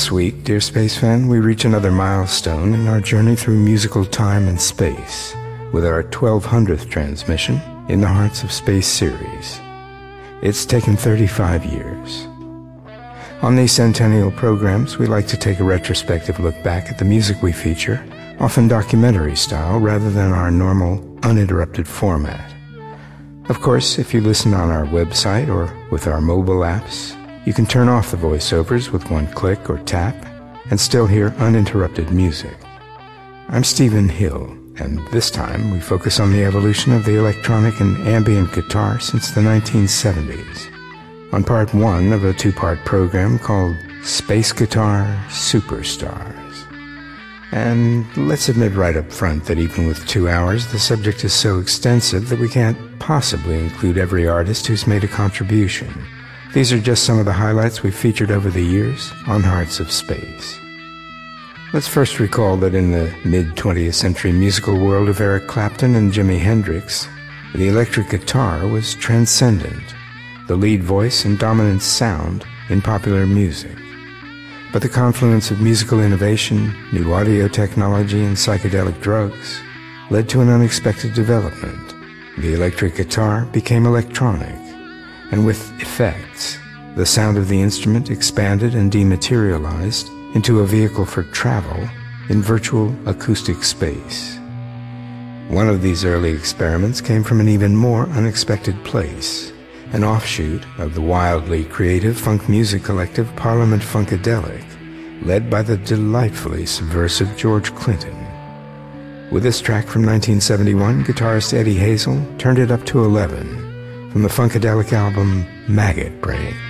This week, dear space fan, we reach another milestone in our journey through musical time and space with our 1200th transmission in the Hearts of Space series. It's taken 35 years. On these centennial programs, we like to take a retrospective look back at the music we feature, often documentary style rather than our normal, uninterrupted format. Of course, if you listen on our website or with our mobile apps, you can turn off the voiceovers with one click or tap and still hear uninterrupted music. I'm Stephen Hill, and this time we focus on the evolution of the electronic and ambient guitar since the 1970s. On part one of a two-part program called Space Guitar Superstars. And let's admit right up front that even with two hours, the subject is so extensive that we can't possibly include every artist who's made a contribution. These are just some of the highlights we've featured over the years on Hearts of Space. Let's first recall that in the mid 20th century musical world of Eric Clapton and Jimi Hendrix, the electric guitar was transcendent, the lead voice and dominant sound in popular music. But the confluence of musical innovation, new audio technology, and psychedelic drugs led to an unexpected development. The electric guitar became electronic and with effects, the sound of the instrument expanded and dematerialized into a vehicle for travel in virtual acoustic space. One of these early experiments came from an even more unexpected place, an offshoot of the wildly creative funk music collective Parliament Funkadelic, led by the delightfully subversive George Clinton. With this track from 1971, guitarist Eddie Hazel turned it up to 11 from the Funkadelic album Maggot Brain.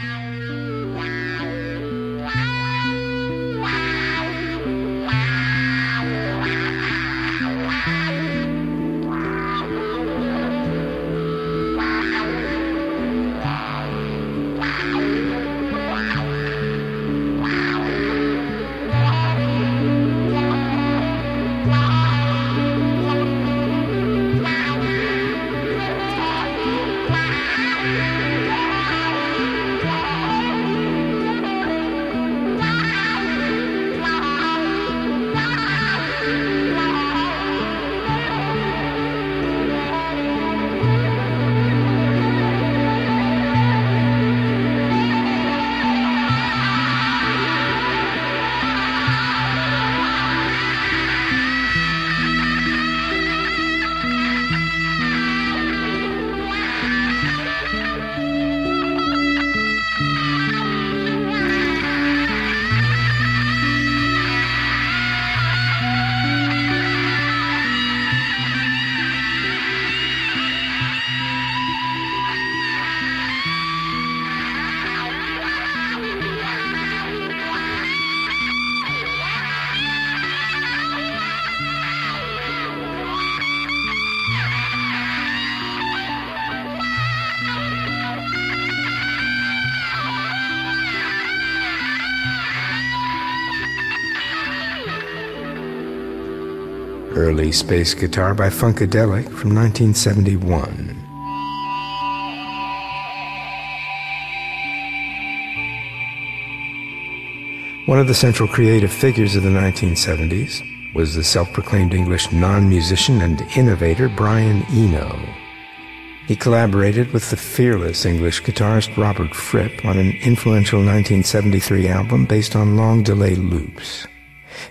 Early space guitar by Funkadelic from 1971. One of the central creative figures of the 1970s was the self-proclaimed English non-musician and innovator Brian Eno. He collaborated with the fearless English guitarist Robert Fripp on an influential 1973 album based on long delay loops.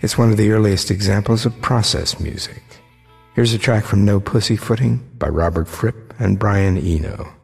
It's one of the earliest examples of process music. Here's a track from No Pussyfooting by Robert Fripp and Brian Eno.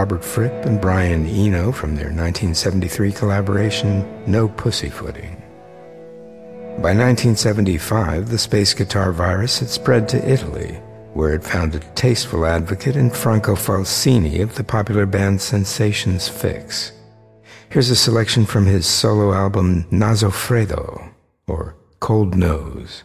Robert Fripp and Brian Eno from their 1973 collaboration No Pussyfooting. By 1975, the space guitar virus had spread to Italy, where it found a tasteful advocate in Franco Falsini of the popular band Sensations Fix. Here's a selection from his solo album Naso Freddo, or Cold Nose.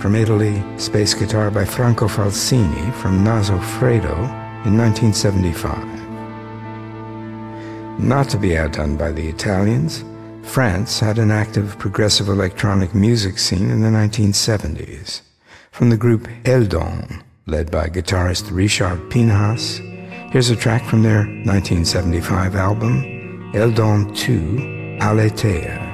From Italy, space guitar by Franco Falsini from Naso Freddo in 1975. Not to be outdone by the Italians, France had an active progressive electronic music scene in the 1970s. From the group Heldon, led by guitarist Richard Pinhas, here's a track from their 1975 album, Heldon 2, Allez Téia.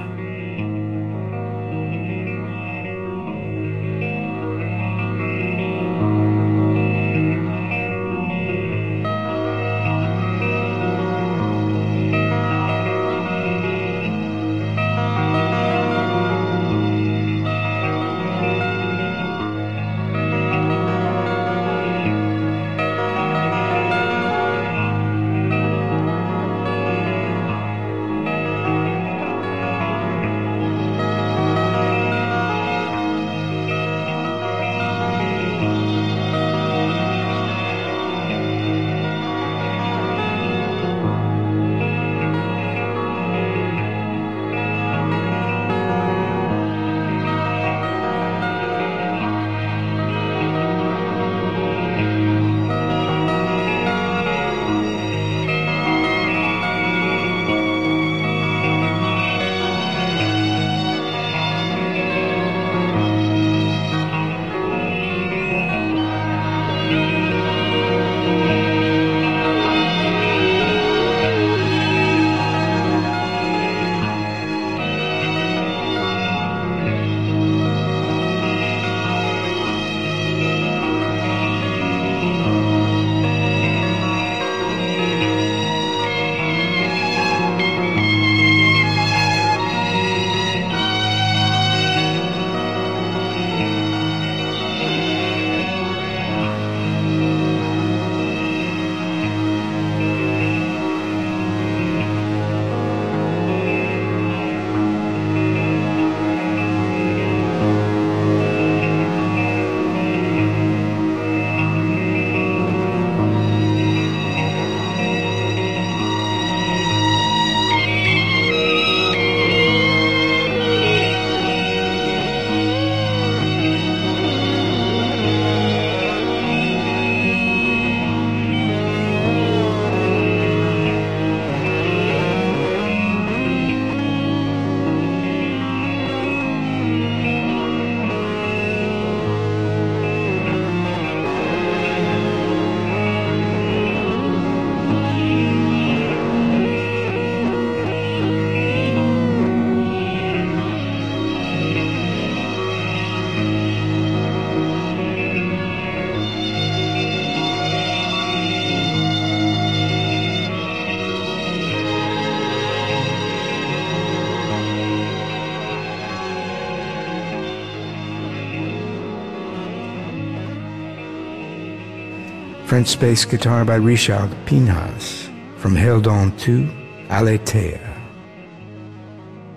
French bass guitar by Richard Pinhas from Heldon to Allez Téia.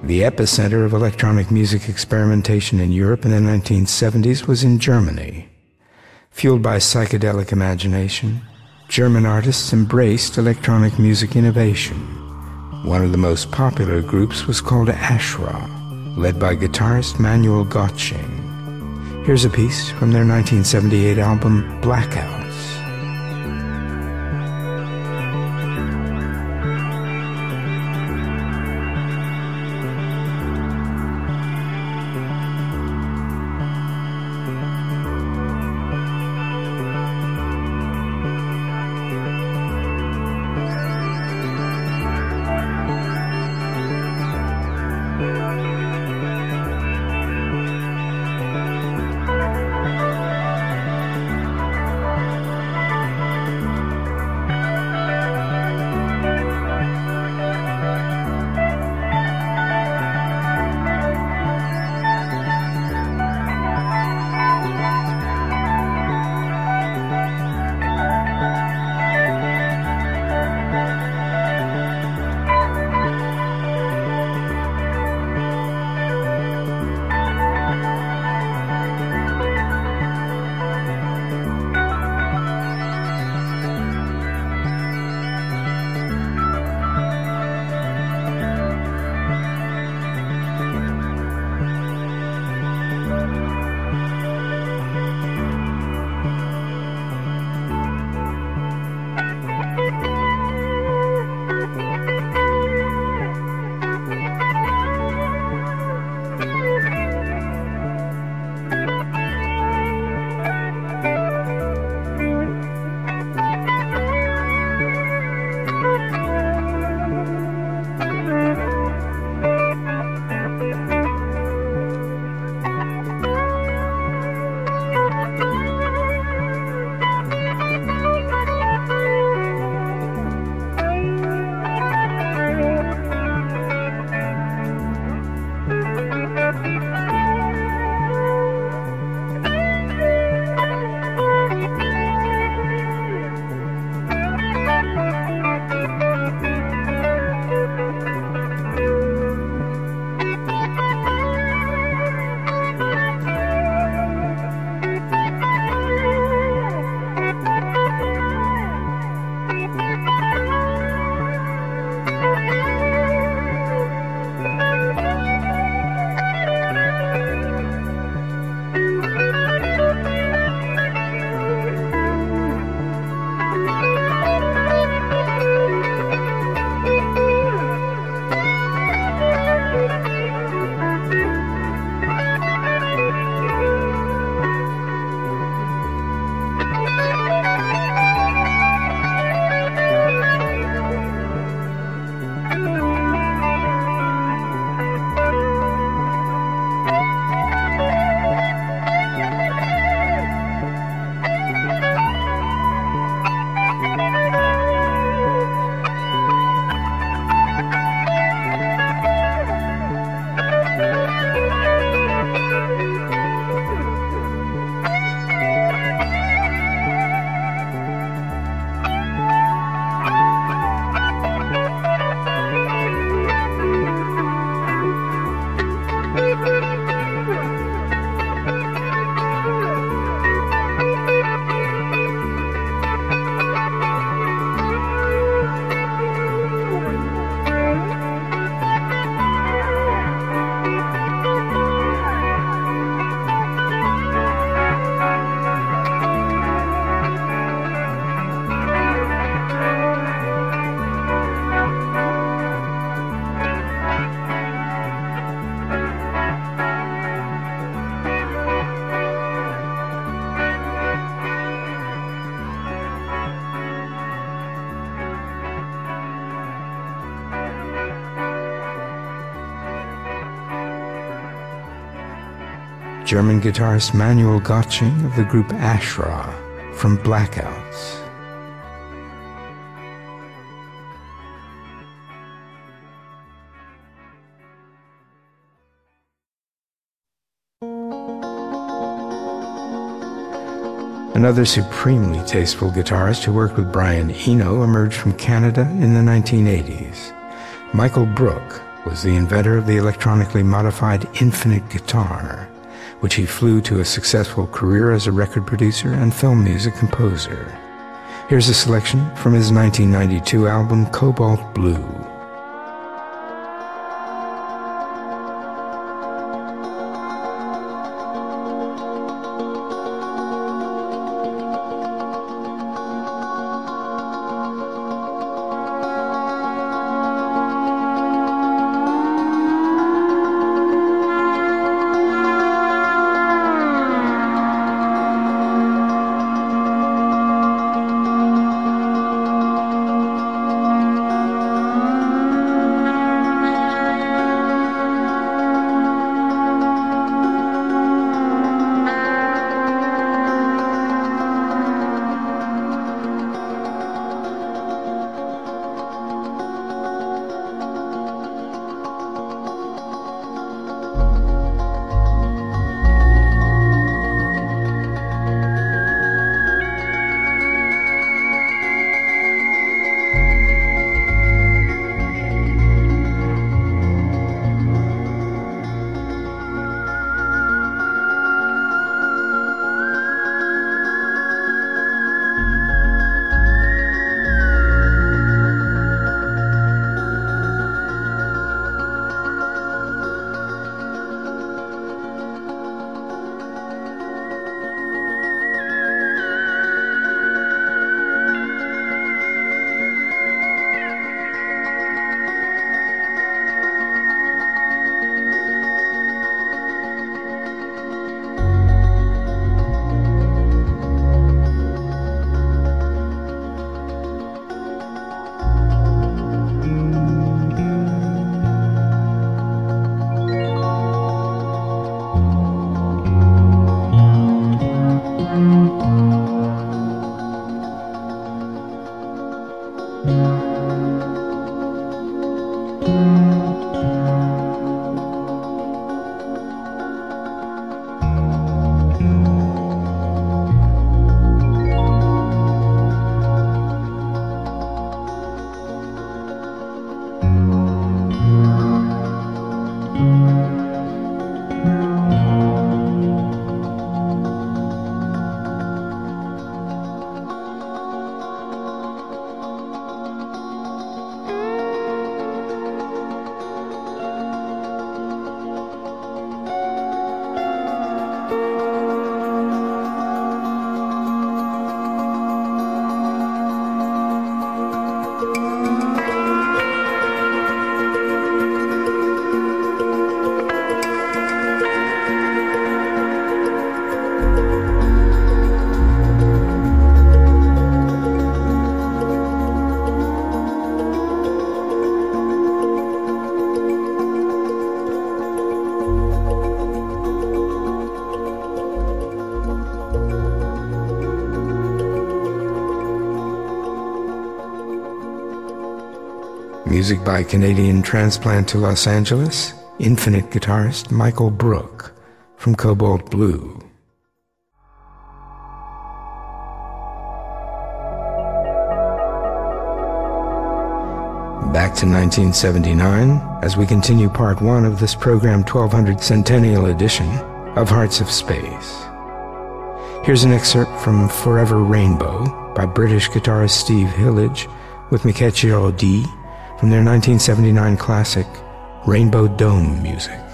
The epicenter of electronic music experimentation in Europe in the 1970s was in Germany. Fueled by psychedelic imagination, German artists embraced electronic music innovation. One of the most popular groups was called Ashra, led by guitarist Manuel Gottsching. Here's a piece from their 1978 album Blackout. German guitarist Manuel Gottsching of the group Ashra from Blackouts. Another supremely tasteful guitarist who worked with Brian Eno emerged from Canada in the 1980s. Michael Brook was the inventor of the electronically modified Infinite Guitar, which he flew to a successful career as a record producer and film music composer. Here's a selection from his 1992 album Cobalt Blue. Music by Canadian transplant to Los Angeles, infinite guitarist Michael Brook from Cobalt Blue. Back to 1979 as we continue part one of this program 1200 Centennial Edition of Hearts of Space. Here's an excerpt from Forever Rainbow by British guitarist Steve Hillage with Miquette Giraudy from their 1979 classic, Rainbow Dome Musick.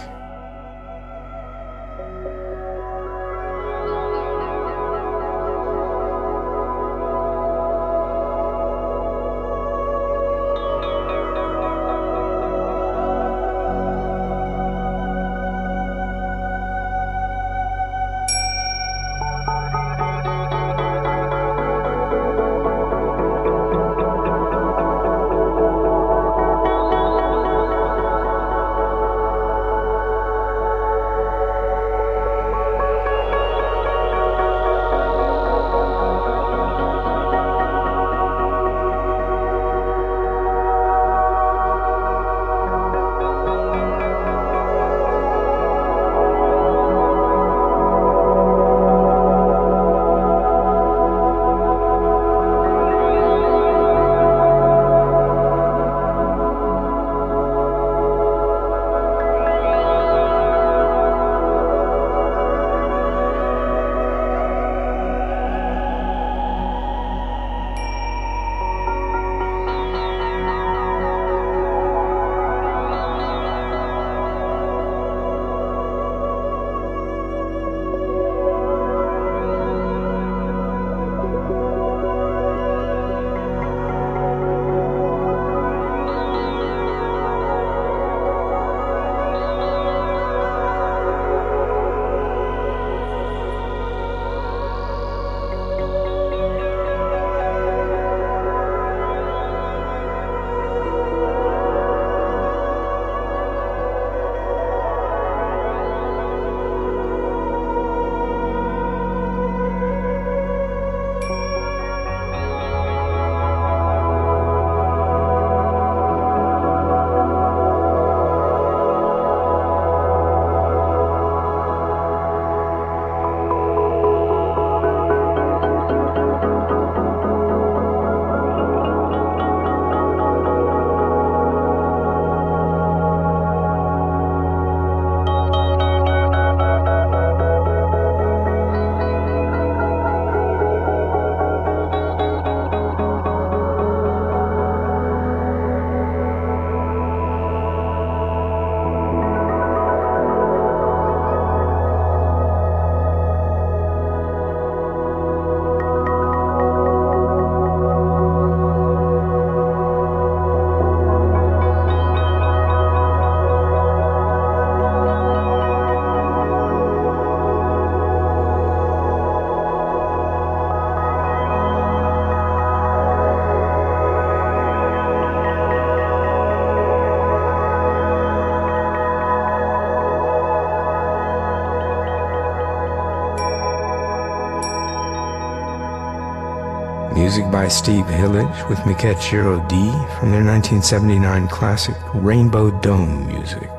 By Steve Hillage with Miquette Giraudy from their 1979 classic Rainbow Dome Musick.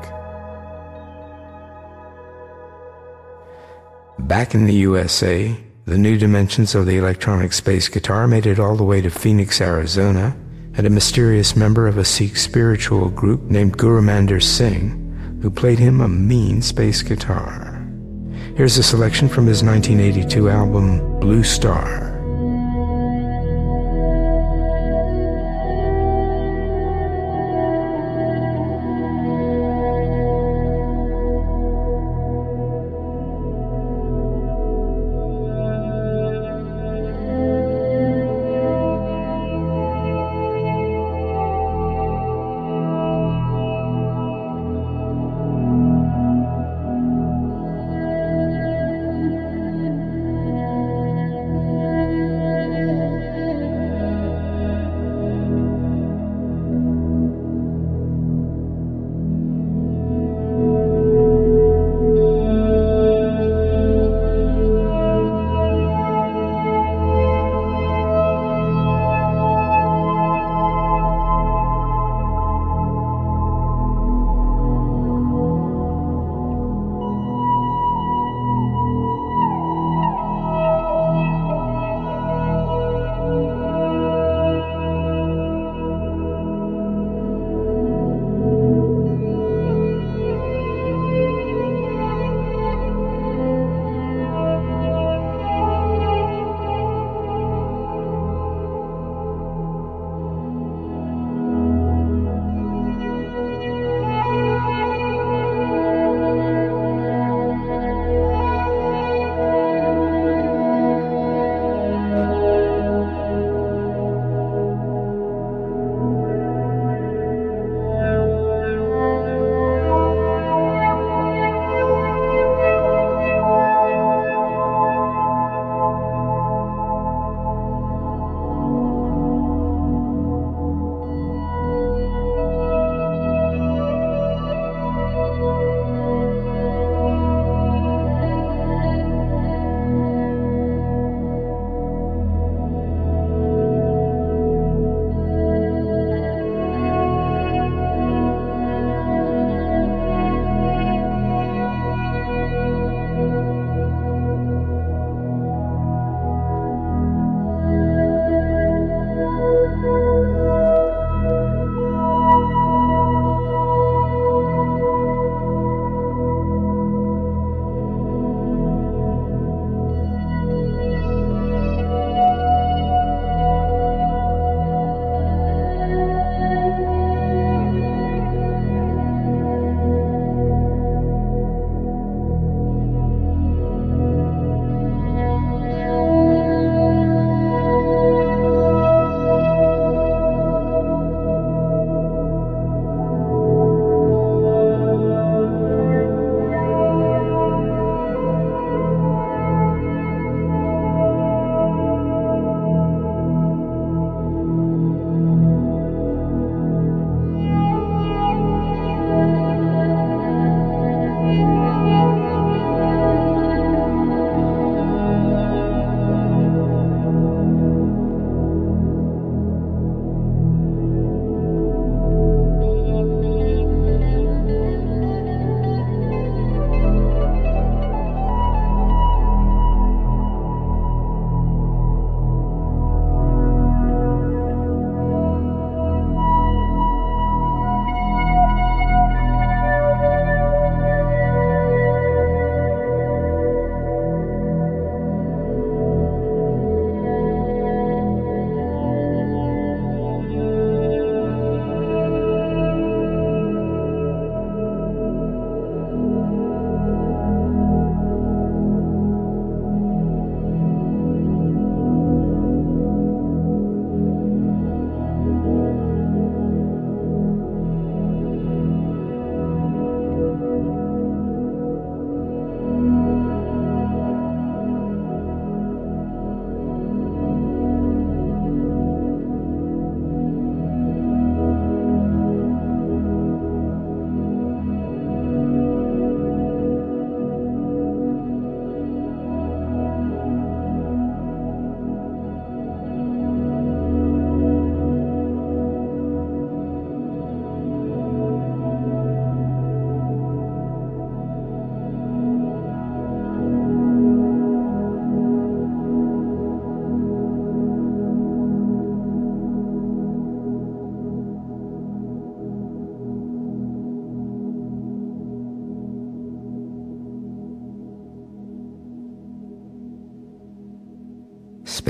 Back in the USA, the new dimensions of the electronic space guitar made it all the way to Phoenix, Arizona, and a mysterious member of a Sikh spiritual group named Guru Mandir Singh, who played him a mean space guitar. Here's a selection from his 1982 album Blue Star.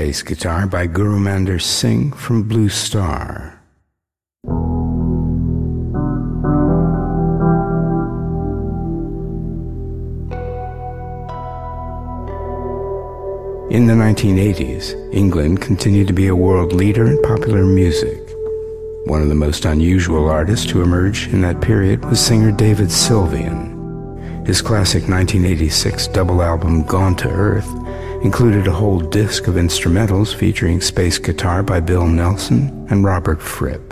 Bass guitar by Guru Gurumander Singh from Blue Star. In the 1980s, England continued to be a world leader in popular music. One of the most unusual artists to emerge in that period was singer David Sylvian. His classic 1986 double album Gone to Earth included a whole disc of instrumentals featuring space guitar by Bill Nelson and Robert Fripp.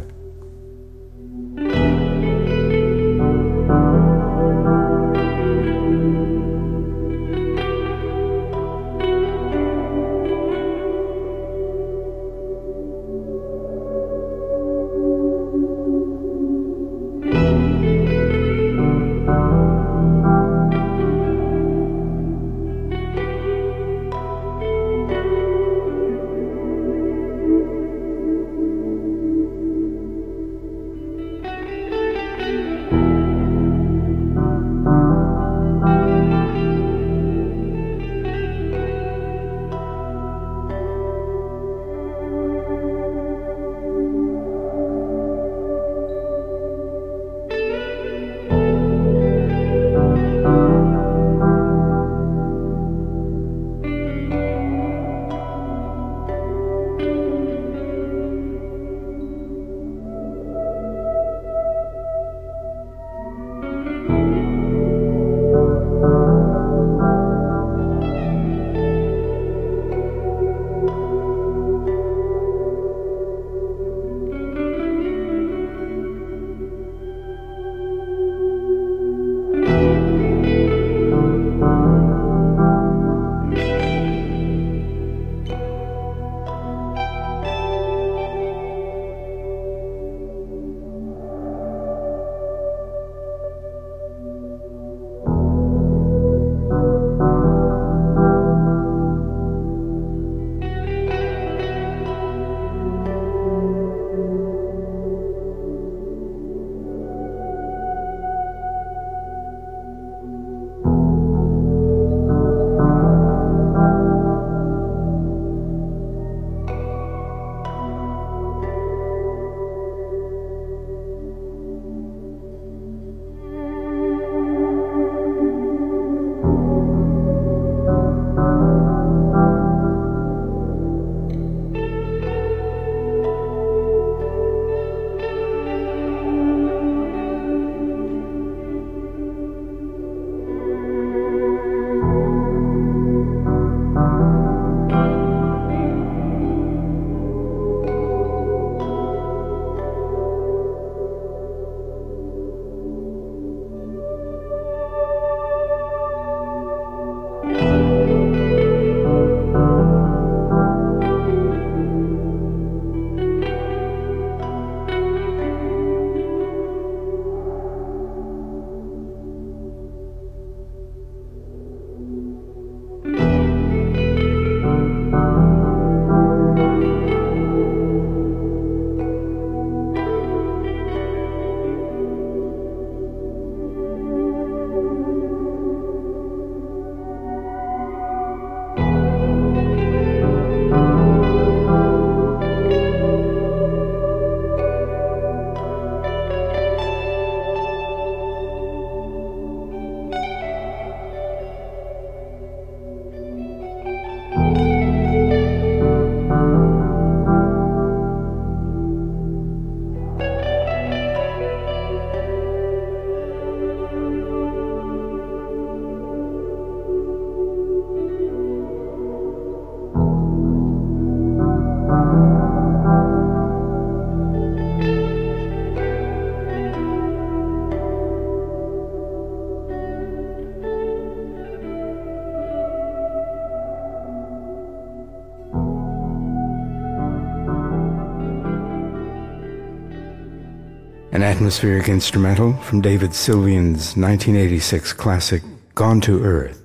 Atmospheric instrumental from David Sylvian's 1986 classic Gone to Earth.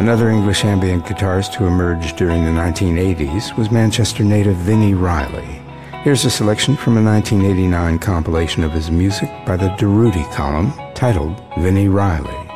Another English ambient guitarist who emerged during the 1980s was Manchester native Vini Reilly. Here's a selection from a 1989 compilation of his music by the Durutti column titled Vini Reilly.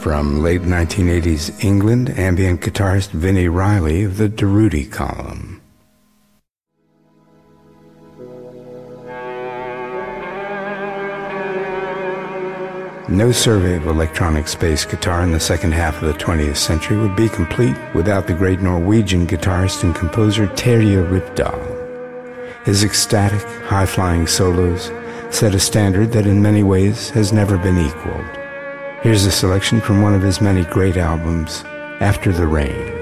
From late 1980s England, ambient guitarist Vini Reilly of the Durutti Column. No survey of electronic space guitar in the second half of the 20th century would be complete without the great Norwegian guitarist and composer Terje Rypdal. His ecstatic, high-flying solos set a standard that in many ways has never been equaled. Here's a selection from one of his many great albums, After the Rain.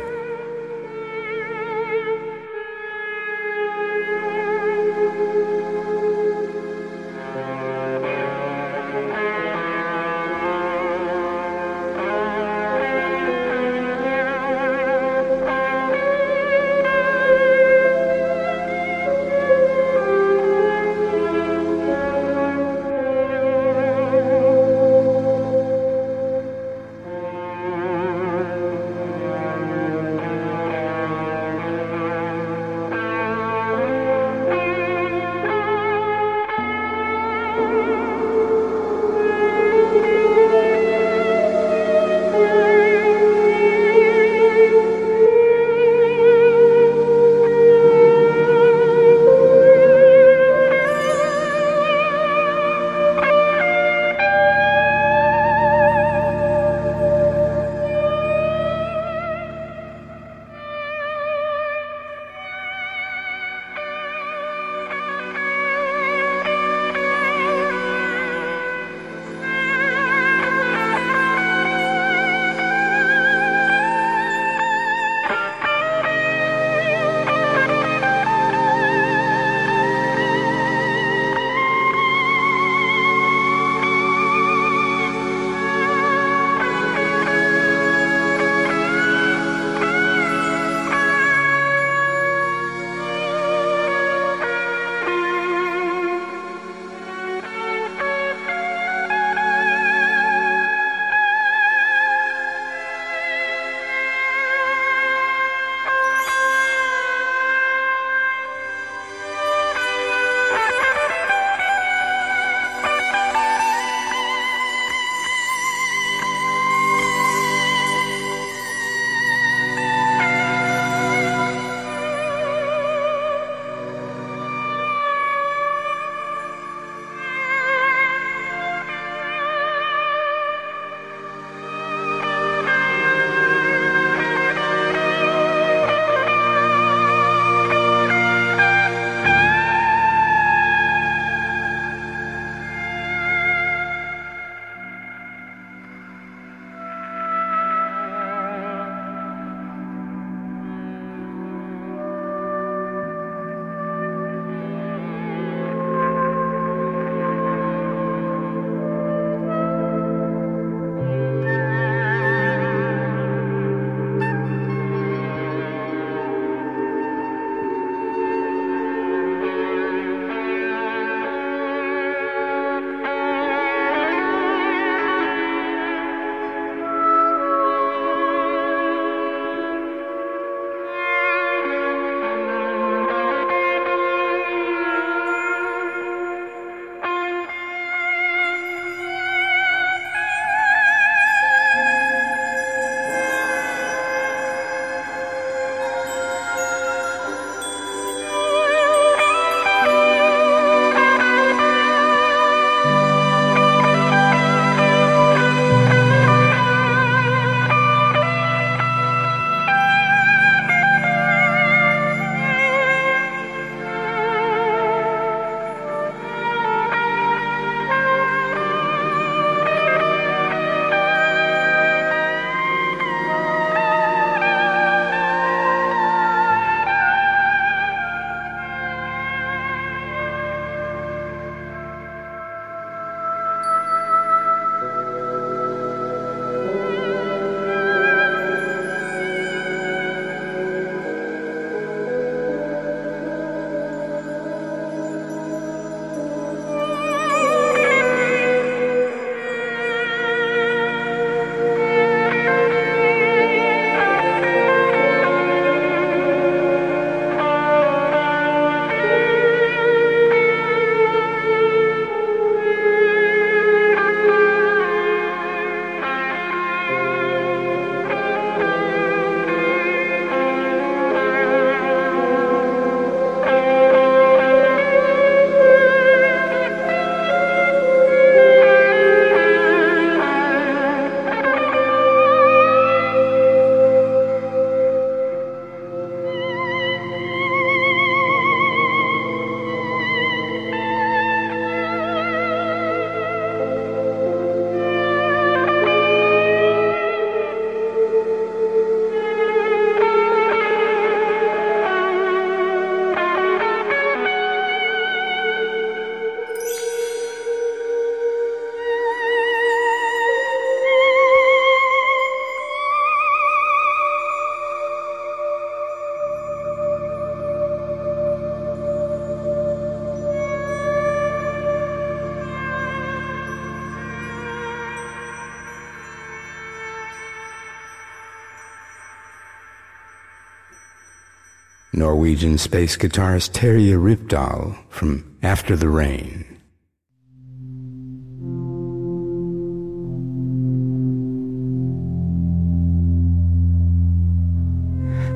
Norwegian space guitarist Terje Rypdal from After the Rain.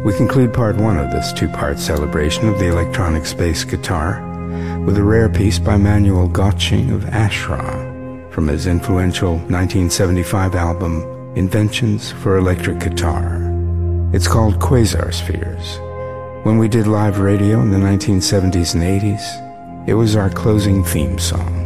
We conclude part one of this two-part celebration of the electronic space guitar with a rare piece by Manuel Göttsching of Ashra from his influential 1975 album Inventions for Electric Guitar. It's called Quasar Spheres. When we did live radio in the 1970s and 80s, it was our closing theme song.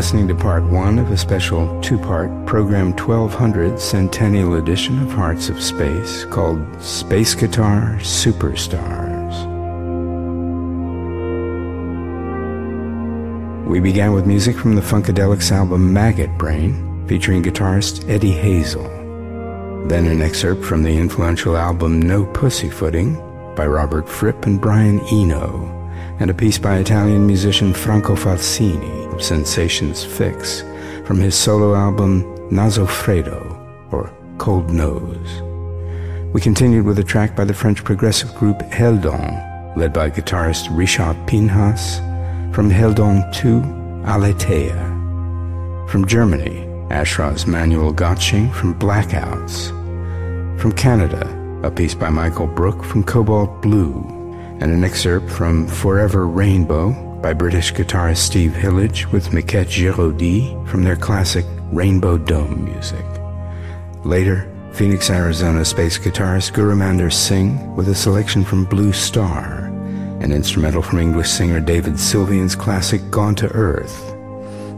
Listening to part one of a special two part Program 1200 Centennial Edition of Hearts of Space called Space Guitar Superstars. We began with music from the Funkadelic's album Maggot Brain, featuring guitarist Eddie Hazel. Then an excerpt from the influential album No Pussyfooting by Robert Fripp and Brian Eno, and a piece by Italian musician Franco Falsini. Sensations Fix from his solo album Naso Freddo, or Cold Nose. We continued with a track by the French progressive group Heldon, led by guitarist Richard Pinhas, from Heldon 2, Allez Téia. From Germany, Ashra's Manuel Göttsching from Blackouts. From Canada, a piece by Michael Brook from Cobalt Blue, and an excerpt from Forever Rainbow by British guitarist Steve Hillage with Miquette Giraudy from their classic Rainbow Dome Musick. Later, Phoenix, Arizona space guitarist Gurumander Singh with a selection from Blue Star, an instrumental from English singer David Sylvian's classic Gone to Earth.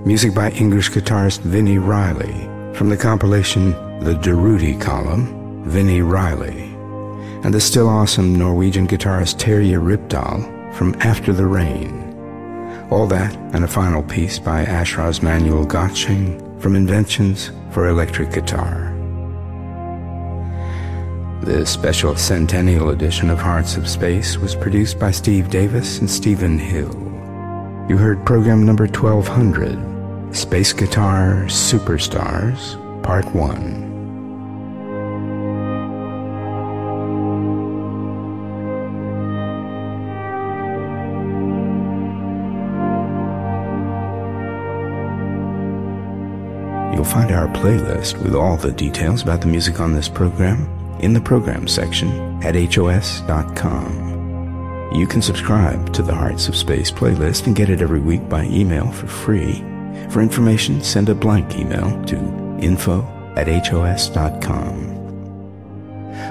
Music by English guitarist Vini Reilly from the compilation The Durutti Column, Vini Reilly. And the still awesome Norwegian guitarist Terje Rypdal from After the Rain. All that and a final piece by Ashra's Manuel Göttsching from Inventions for Electric Guitar. This special centennial edition of Hearts of Space was produced by Steve Davis and Stephen Hill. You heard program number 1200, Space Guitar Superstars, Part 1. You'll find our playlist with all the details about the music on this program in the program section at HOS.com. You can subscribe to the Hearts of Space playlist and get it every week by email for free. For information, send a blank email to info at hos.com.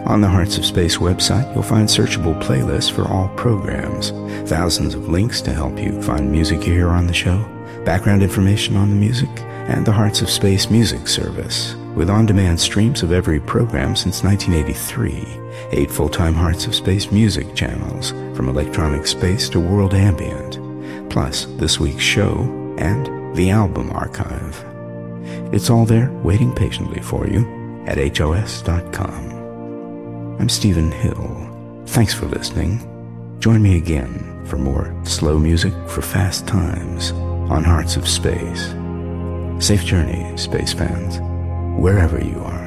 On the Hearts of Space website, you'll find searchable playlists for all programs, thousands of links to help you find music you hear on the show, background information on the music, and the Hearts of Space music service, with on-demand streams of every program since 1983, eight full-time Hearts of Space music channels, from electronic space to world ambient, plus this week's show and the album archive. It's all there waiting patiently for you at hos.com. I'm Stephen Hill. Thanks for listening. Join me again for more slow music for fast times on Hearts of Space. Safe journey, space fans, wherever you are.